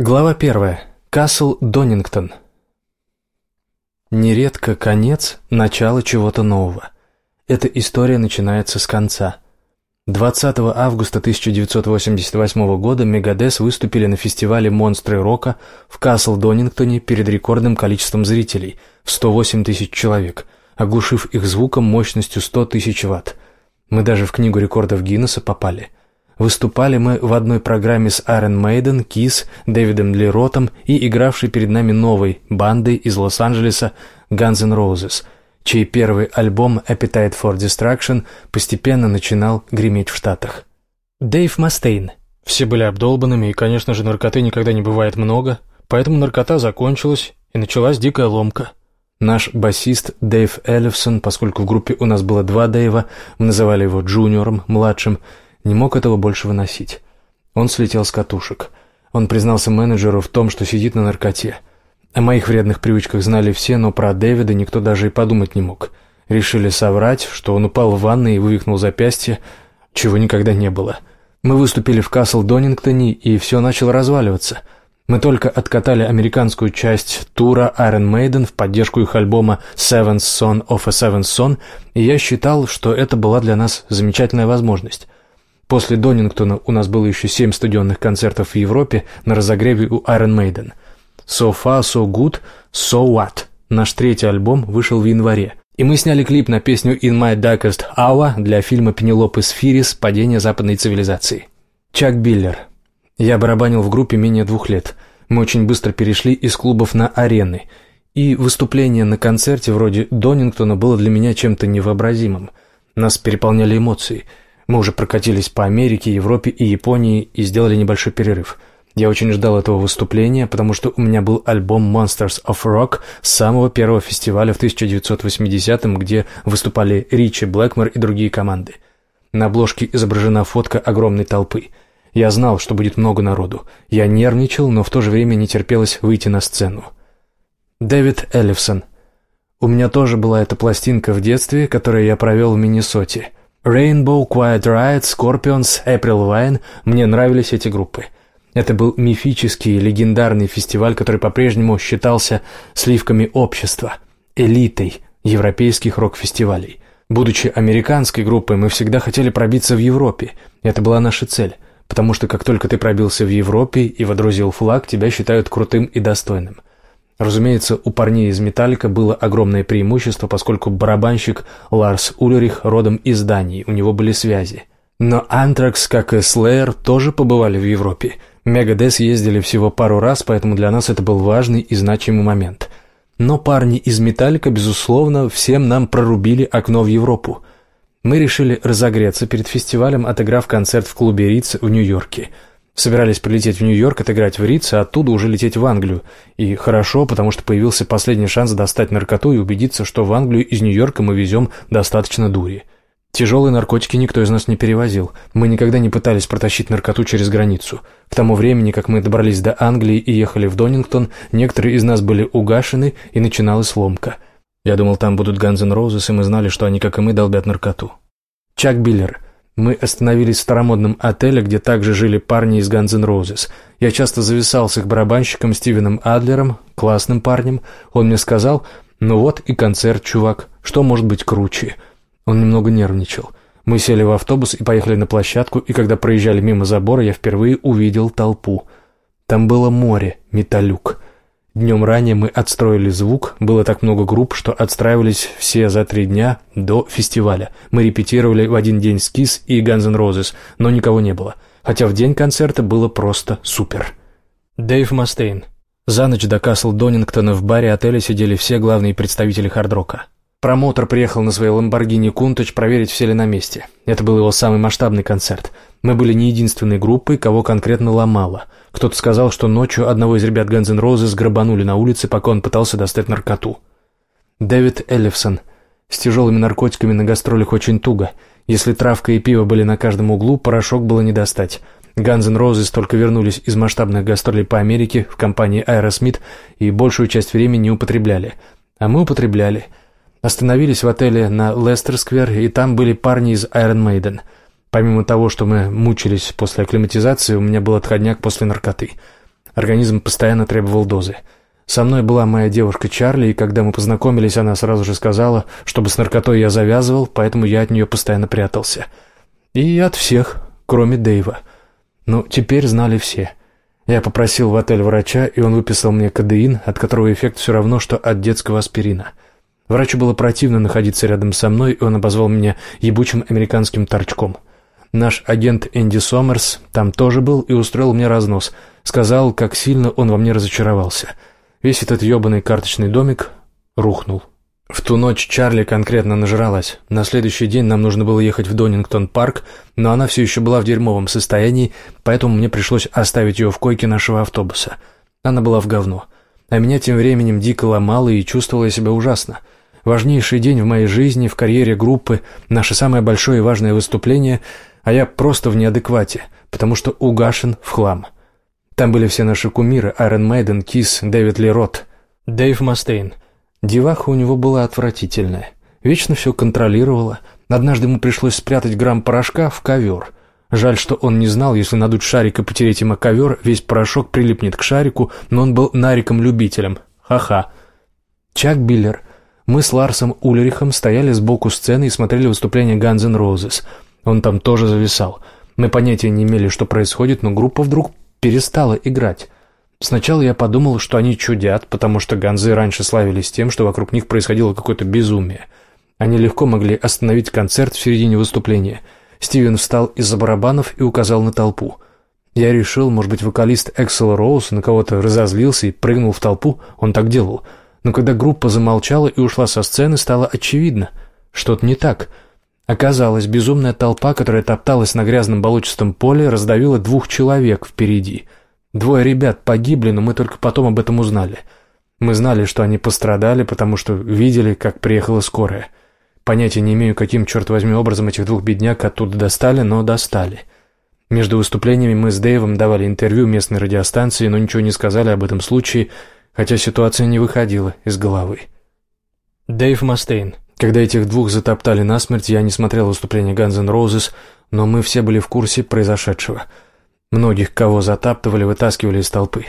Глава первая. Касл Донингтон. Нередко конец – начало чего-то нового. Эта история начинается с конца. 20 августа 1988 года Мегадес выступили на фестивале «Монстры рока» в Касл Донингтоне перед рекордным количеством зрителей – в 108 тысяч человек, оглушив их звуком мощностью 100 тысяч ватт. Мы даже в книгу рекордов Гиннесса попали – Выступали мы в одной программе с Iron Maiden, Kiss, Дэвидом Ли Ротом и игравшей перед нами новой бандой из Лос-Анджелеса Guns N' Roses, чей первый альбом Appetite for Destruction постепенно начинал греметь в Штатах. Дэйв Мастейн. Все были обдолбанными, и, конечно же, наркоты никогда не бывает много, поэтому наркота закончилась, и началась дикая ломка. Наш басист Дэйв Эллифсон, поскольку в группе у нас было два Дэйва, мы называли его Джуниором, младшим, не мог этого больше выносить. Он слетел с катушек. Он признался менеджеру в том, что сидит на наркоте. О моих вредных привычках знали все, но про Дэвида никто даже и подумать не мог. Решили соврать, что он упал в ванной и вывихнул запястье, чего никогда не было. Мы выступили в Касл Донингтоне, и все начало разваливаться. Мы только откатали американскую часть тура Iron Maiden в поддержку их альбома «Seventh Son of a Seventh Son», и я считал, что это была для нас замечательная возможность. После Донингтона у нас было еще семь стадионных концертов в Европе на разогреве у Iron Maiden. So Far, So Good, So What. Наш третий альбом вышел в январе. И мы сняли клип на песню In My Darkest Hour для фильма Пенелопы Сфирис «Падение западной цивилизации». Чак Биллер. Я барабанил в группе менее двух лет. Мы очень быстро перешли из клубов на арены. И выступление на концерте вроде Донингтона было для меня чем-то невообразимым. Нас переполняли эмоции – мы уже прокатились по Америке, Европе и Японии и сделали небольшой перерыв. Я очень ждал этого выступления, потому что у меня был альбом Monsters of Rock с самого первого фестиваля в 1980-м, где выступали Ричи, Блэкмор и другие команды. На обложке изображена фотка огромной толпы. Я знал, что будет много народу. Я нервничал, но в то же время не терпелось выйти на сцену. Дэвид Эллифсон. У меня тоже была эта пластинка в детстве, которую я провел в Миннесоте. Rainbow, Quiet Riot, Scorpions, April Wine – мне нравились эти группы. Это был мифический, легендарный фестиваль, который по-прежнему считался сливками общества, элитой европейских рок-фестивалей. Будучи американской группой, мы всегда хотели пробиться в Европе. Это была наша цель, потому что как только ты пробился в Европе и водрузил флаг, тебя считают крутым и достойным. Разумеется, у парней из «Металлика» было огромное преимущество, поскольку барабанщик Ларс Ульрих родом из Дании, у него были связи. Но Антракс, как и Slayer, тоже побывали в Европе. Мегадес ездили всего пару раз, поэтому для нас это был важный и значимый момент. Но парни из «Металлика», безусловно, всем нам прорубили окно в Европу. Мы решили разогреться перед фестивалем, отыграв концерт в клубе Риц в Нью-Йорке – Собирались прилететь в Нью-Йорк, отыграть в Рице, а оттуда уже лететь в Англию. И хорошо, потому что появился последний шанс достать наркоту и убедиться, что в Англию из Нью-Йорка мы везем достаточно дури. Тяжелые наркотики никто из нас не перевозил. Мы никогда не пытались протащить наркоту через границу. К тому времени, как мы добрались до Англии и ехали в Донингтон, некоторые из нас были угашены, и начиналась ломка. Я думал, там будут Guns N' Roses, и мы знали, что они, как и мы, долбят наркоту. Чак Биллер – мы остановились в старомодном отеле, где также жили парни из Guns N' Roses. Я часто зависал с их барабанщиком Стивеном Адлером, классным парнем. Он мне сказал, ну вот и концерт, чувак, что может быть круче? Он немного нервничал. Мы сели в автобус и поехали на площадку, и когда проезжали мимо забора, я впервые увидел толпу. Там было море, металюк. Днем ранее мы отстроили звук, было так много групп, что отстраивались все за три дня до фестиваля. Мы репетировали в один день с Kiss и Guns N' Roses, но никого не было. Хотя в день концерта было просто супер. Дэйв Мастейн. За ночь до Касл Донингтона в баре отеля сидели все главные представители хардрока. Промотор приехал на своей Ламборгини Кунтач проверить, все ли на месте. Это был его самый масштабный концерт. Мы были не единственной группой, кого конкретно ломало. Кто-то сказал, что ночью одного из ребят Guns N' Roses грабанули на улице, пока он пытался достать наркоту. Дэвид Эллифсон. С тяжелыми наркотиками на гастролях очень туго. Если травка и пиво были на каждом углу, порошок было не достать. Guns N' Roses только вернулись из масштабных гастролей по Америке в компании Aerosmith и большую часть времени не употребляли. А мы употребляли – Остановились в отеле на Лестер-сквер, и там были парни из Iron Maiden. Помимо того, что мы мучились после акклиматизации, у меня был отходняк после наркоты. Организм постоянно требовал дозы. Со мной была моя девушка Чарли, и когда мы познакомились, она сразу же сказала, чтобы с наркотой я завязывал, поэтому я от нее постоянно прятался. И от всех, кроме Дэйва. Ну, теперь знали все. Я попросил в отель врача, и он выписал мне кадеин, от которого эффект все равно, что от детского аспирина. Врачу было противно находиться рядом со мной, и он обозвал меня ебучим американским торчком. Наш агент Энди Сомерс там тоже был и устроил мне разнос. Сказал, как сильно он во мне разочаровался. Весь этот ебаный карточный домик рухнул. В ту ночь Чарли конкретно нажралась. На следующий день нам нужно было ехать в Донингтон-парк, но она все еще была в дерьмовом состоянии, поэтому мне пришлось оставить ее в койке нашего автобуса. Она была в говно. А меня тем временем дико ломало и чувствовала себя ужасно. Важнейший день в моей жизни, в карьере группы, наше самое большое и важное выступление, а я просто в неадеквате, потому что угашен в хлам. Там были все наши кумиры – Айрон Мэйден, Кис, Дэвид Ли Рот, Дэйв Мастейн. Деваха у него была отвратительная. Вечно все контролировала. Однажды ему пришлось спрятать грамм порошка в ковер. Жаль, что он не знал, если надуть шарик и потереть им о ковер, весь порошок прилипнет к шарику, но он был нариком-любителем. Ха-ха. Чак Биллер – мы с Ларсом Ульрихом стояли сбоку сцены и смотрели выступление Guns N' Roses. Он там тоже зависал. Мы понятия не имели, что происходит, но группа вдруг перестала играть. Сначала я подумал, что они чудят, потому что ганзы раньше славились тем, что вокруг них происходило какое-то безумие. Они легко могли остановить концерт в середине выступления. Стивен встал из-за барабанов и указал на толпу. Я решил, может быть, вокалист Эксел Роуз на кого-то разозлился и прыгнул в толпу, он так делал – но когда группа замолчала и ушла со сцены, стало очевидно, что-то не так. Оказалось, безумная толпа, которая топталась на грязном болотистом поле, раздавила двух человек впереди. Двое ребят погибли, но мы только потом об этом узнали. Мы знали, что они пострадали, потому что видели, как приехала скорая. Понятия не имею, каким, черт возьми, образом этих двух бедняк оттуда достали, но достали. Между выступлениями мы с Дэйвом давали интервью местной радиостанции, но ничего не сказали об этом случае, хотя ситуация не выходила из головы. Дэйв Мастейн. Когда этих двух затоптали насмерть, я не смотрел выступление Guns N' Roses, но мы все были в курсе произошедшего. Многих, кого затаптывали, вытаскивали из толпы.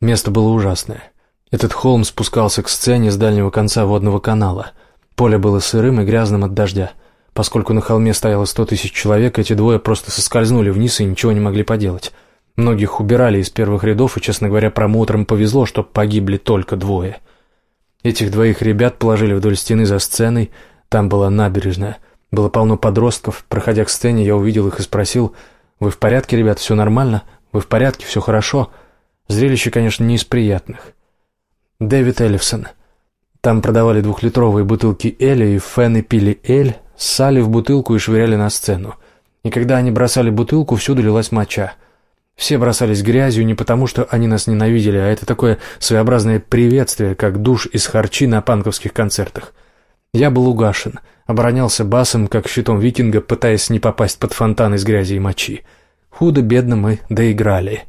Место было ужасное. Этот холм спускался к сцене с дальнего конца водного канала. Поле было сырым и грязным от дождя. Поскольку на холме стояло сто тысяч человек, эти двое просто соскользнули вниз и ничего не могли поделать. Многих убирали из первых рядов, и, честно говоря, промоутерам повезло, что погибли только двое. Этих двоих ребят положили вдоль стены за сценой, там была набережная. Было полно подростков. Проходя к сцене, я увидел их и спросил, «Вы в порядке, ребят, все нормально? Вы в порядке, все хорошо?» Зрелище, конечно, не из приятных. Дэвид Эллифсон. Там продавали двухлитровые бутылки Эля, и фены пили Эль, ссали в бутылку и швыряли на сцену. И когда они бросали бутылку, всюду лилась моча – все бросались грязью не потому, что они нас ненавидели, а это такое своеобразное приветствие, как душ из харчи на панковских концертах. Я был угашен, оборонялся басом, как щитом викинга, пытаясь не попасть под фонтан из грязи и мочи. Худо-бедно мы доиграли.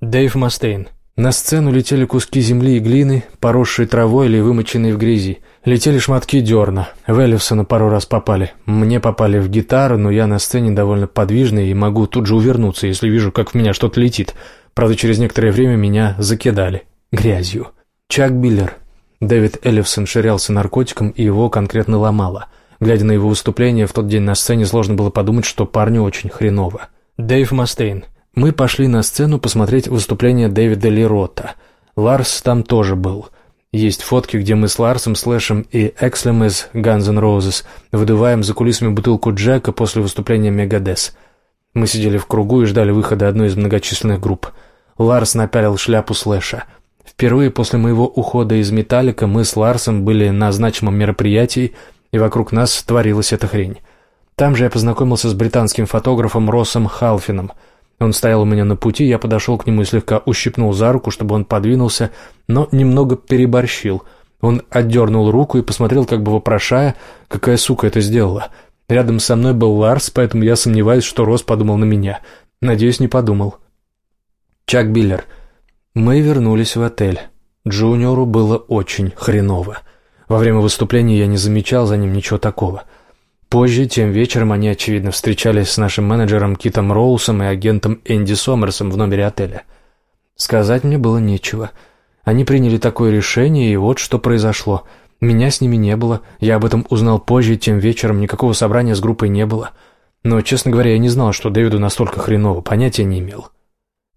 Дэйв Мастейн. На сцену летели куски земли и глины, поросшие травой или вымоченные в грязи. Летели шматки дерна. В Эллифсона пару раз попали. Мне попали в гитару, но я на сцене довольно подвижный и могу тут же увернуться, если вижу, как в меня что-то летит. Правда, через некоторое время меня закидали. Грязью. Чак Биллер. Дэвид Эллифсон ширялся наркотиком, и его конкретно ломало. Глядя на его выступление в тот день на сцене, сложно было подумать, что парню очень хреново. Дэйв Мастейн. Мы пошли на сцену посмотреть выступление Дэвида Лирота. Ларс там тоже был. Есть фотки, где мы с Ларсом, Слэшем и Экслем из Guns N' Roses выдуваем за кулисами бутылку Джека после выступления Мегадес. Мы сидели в кругу и ждали выхода одной из многочисленных групп. Ларс напялил шляпу Слэша. Впервые после моего ухода из «Металлика» мы с Ларсом были на значимом мероприятии, и вокруг нас творилась эта хрень. Там же я познакомился с британским фотографом Россом Халфином – он стоял у меня на пути, я подошел к нему и слегка ущипнул за руку, чтобы он подвинулся, но немного переборщил. Он отдернул руку и посмотрел, как бы вопрошая, какая сука это сделала. Рядом со мной был Ларс, поэтому я сомневаюсь, что Рос подумал на меня. Надеюсь, не подумал. Чак Биллер. Мы вернулись в отель. Джуниору было очень хреново. Во время выступления я не замечал за ним ничего такого — Позже, тем вечером, они, очевидно, встречались с нашим менеджером Китом Роусом и агентом Энди Сомерсом в номере отеля. Сказать мне было нечего. Они приняли такое решение, и вот что произошло. Меня с ними не было, я об этом узнал позже, тем вечером никакого собрания с группой не было. Но, честно говоря, я не знал, что Дэвиду настолько хреново, понятия не имел.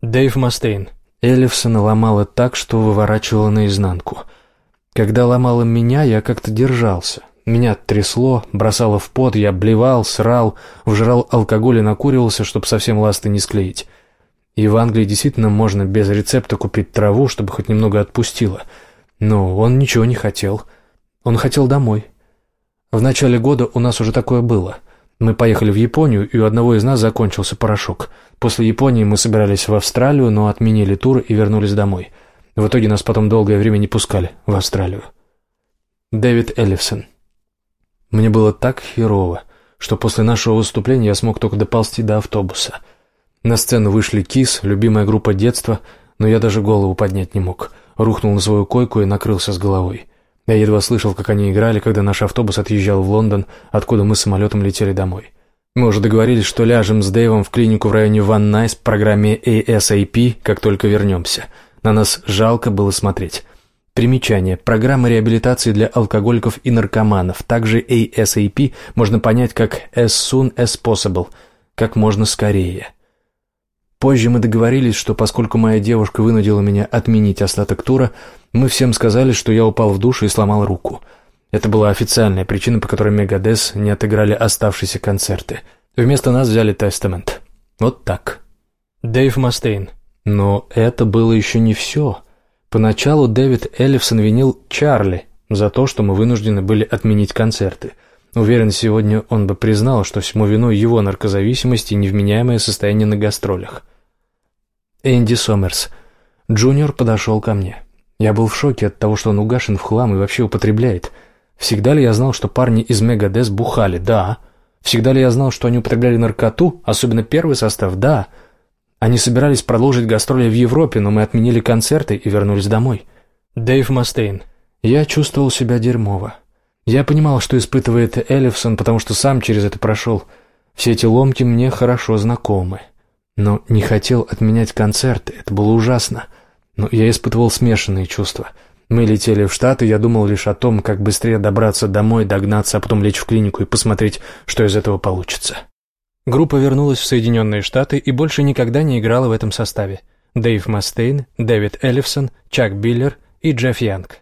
Дэйв Мастейн. Эллифсона ломала так, что выворачивала наизнанку. Когда ломала меня, я как-то держался. Меня трясло, бросало в пот, я блевал, срал, вжрал алкоголь и накуривался, чтобы совсем ласты не склеить. И в Англии действительно можно без рецепта купить траву, чтобы хоть немного отпустило. Но он ничего не хотел. Он хотел домой. В начале года у нас уже такое было. Мы поехали в Японию, и у одного из нас закончился порошок. После Японии мы собирались в Австралию, но отменили тур и вернулись домой. В итоге нас потом долгое время не пускали в Австралию. Дэвид Эллифсон мне было так херово, что после нашего выступления я смог только доползти до автобуса. На сцену вышли Кис, любимая группа детства, но я даже голову поднять не мог. Рухнул на свою койку и накрылся с головой. Я едва слышал, как они играли, когда наш автобус отъезжал в Лондон, откуда мы самолетом летели домой. Мы уже договорились, что ляжем с Дэйвом в клинику в районе Ван Найс в программе ASAP, как только вернемся. На нас жалко было смотреть. Примечание. Программа реабилитации для алкоголиков и наркоманов, также ASAP, можно понять как as soon as possible, как можно скорее. Позже мы договорились, что поскольку моя девушка вынудила меня отменить остаток тура, мы всем сказали, что я упал в душ и сломал руку. Это была официальная причина, по которой Мегадес не отыграли оставшиеся концерты. Вместо нас взяли Тестамент. Вот так. Дэйв Мастейн. Но это было еще не все. Поначалу Дэвид Эллифсон винил Чарли за то, что мы вынуждены были отменить концерты. Уверен, сегодня он бы признал, что всему виной его наркозависимость и невменяемое состояние на гастролях. Энди Сомерс. Джуниор подошел ко мне. Я был в шоке от того, что он угашен в хлам и вообще употребляет. Всегда ли я знал, что парни из Megadeth бухали? Да. Всегда ли я знал, что они употребляли наркоту, особенно первый состав? Да. Они собирались продолжить гастроли в Европе, но мы отменили концерты и вернулись домой. Дэйв Мастейн. Я чувствовал себя дерьмово. Я понимал, что испытывает Эллефсон, потому что сам через это прошел. Все эти ломки мне хорошо знакомы. Но не хотел отменять концерты, это было ужасно. Но я испытывал смешанные чувства. Мы летели в Штаты, я думал лишь о том, как быстрее добраться домой, догнаться, а потом лечь в клинику и посмотреть, что из этого получится. Группа вернулась в Соединенные Штаты и больше никогда не играла в этом составе. Дэйв Мастейн, Дэвид Эллифсон, Чак Биллер и Джефф Янг.